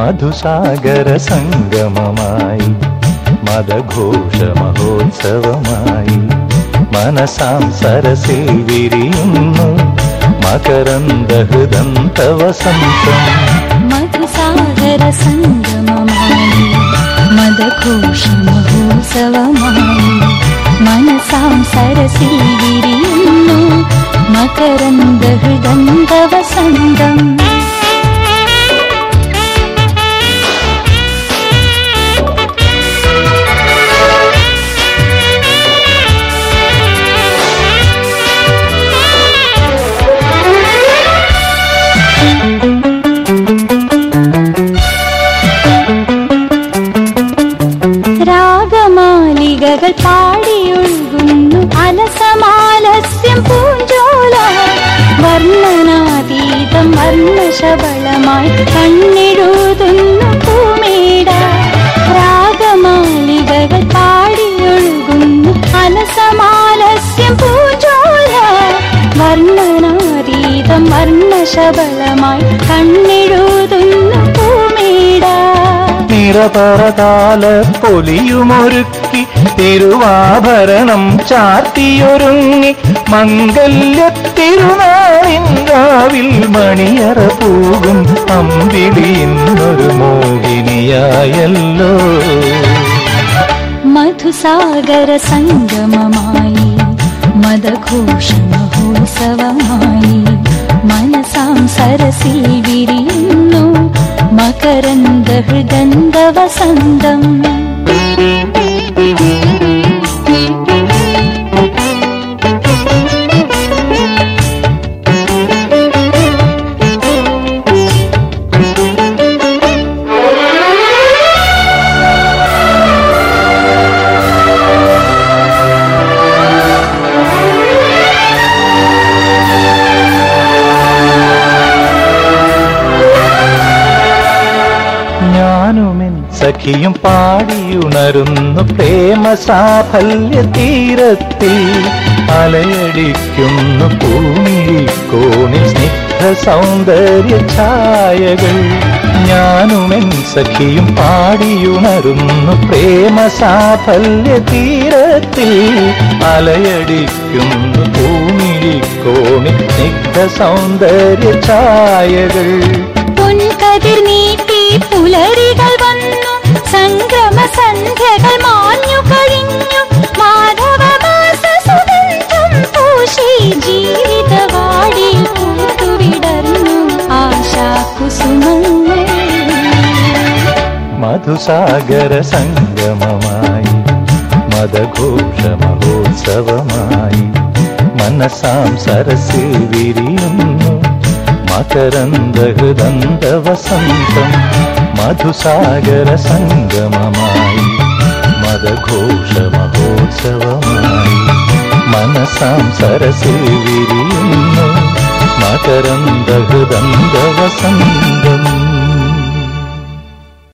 മധുസാഗര സംഗമമായി മതഘോഷ മഹോത്സവമായി. മനസാം സരസിൽ വിരിയുന്നു മകരന്ദ ഹൃദന്തവസന്തം മധുസാഗര സംഗമമായി മദഘോഷ മഹോത്സവമായി. മനസാം സരസിൽ വിരിയുന്നു മകരന്ദ ഹൃദന്ത രാഗമാലികകൾ പാടിയൊഴുകുന്നു അലസമാലസ്യം പൂഞ്ചോല. വർണനാതീതം വർണശബളമായി കണ്ണെഴുതുന്നു പൂമേട. രാഗമാലികകൾ പാടിയൊഴുകുന്നു അലസമാലസ്യം പൂഞ്ചോല. വർണനാതീതം വർണശബളമായി കണ്ണെഴുതുന്നു നിറപറതാല പൊലിയുമൊരുക്കി തിരുവാഭരണം ചാർത്തിയൊരുങ്ങി മംഗല്യ മംഗല്യത്തിരുനാളിൻകാവിൽ മണിയറ പോകും അമ്പിളി ഇന്നൊരു മോഹിനിയായല്ലോ. മധുസാഗര സംഗമമായി മദഘോഷ മഹോത്സവമായി മനസാം സരസിൽ വിരിയുന്നു മകരന്ദ सहृदन्दवसन्दम् ഞാനുമെൻ സഖിയും പാടിയുണരുന്നു പ്രേമ സാഫല്യ തീരത്തിൽ അലയടിക്കുന്നു ഭൂമിക്കോണിൽ സ്നിഗ്ധ സൗന്ദര്യ ഛായകൾ ഞാനുമെൻ സഖിയും പാടിയുണരുന്നു പ്രേമ സാഫല്യ തീരത്തിൽ അലയടിക്കുന്നു ഭൂമിക്കോണിൽ സ്നിഗ്ധ സൗന്ദര്യ ഛായകൾ പൊൻകതിർ നീട്ടി പുലരികൾ സന്ധ്യകൾ മാഞ്ഞു കഴിഞ്ഞു. മാധവമാസ സുഗന്ധം പൂശി ജീവിതവാടി പൂത്തുവിടർന്നു. ആശാകുസുമങ്ങൾ മധുസാഗര സംഗമമായി മതഘോഷ മഹോത്സവമായി മനസാം സരസിൽ വിരിയുന്നു മകരന്ദ ഹൃദന്ത വസന്തം. मधुसागरसङ्गममायि मरघोषमकोशव मनसां मन संसरसेव मतरन्दघुरन्धव सङ्गम्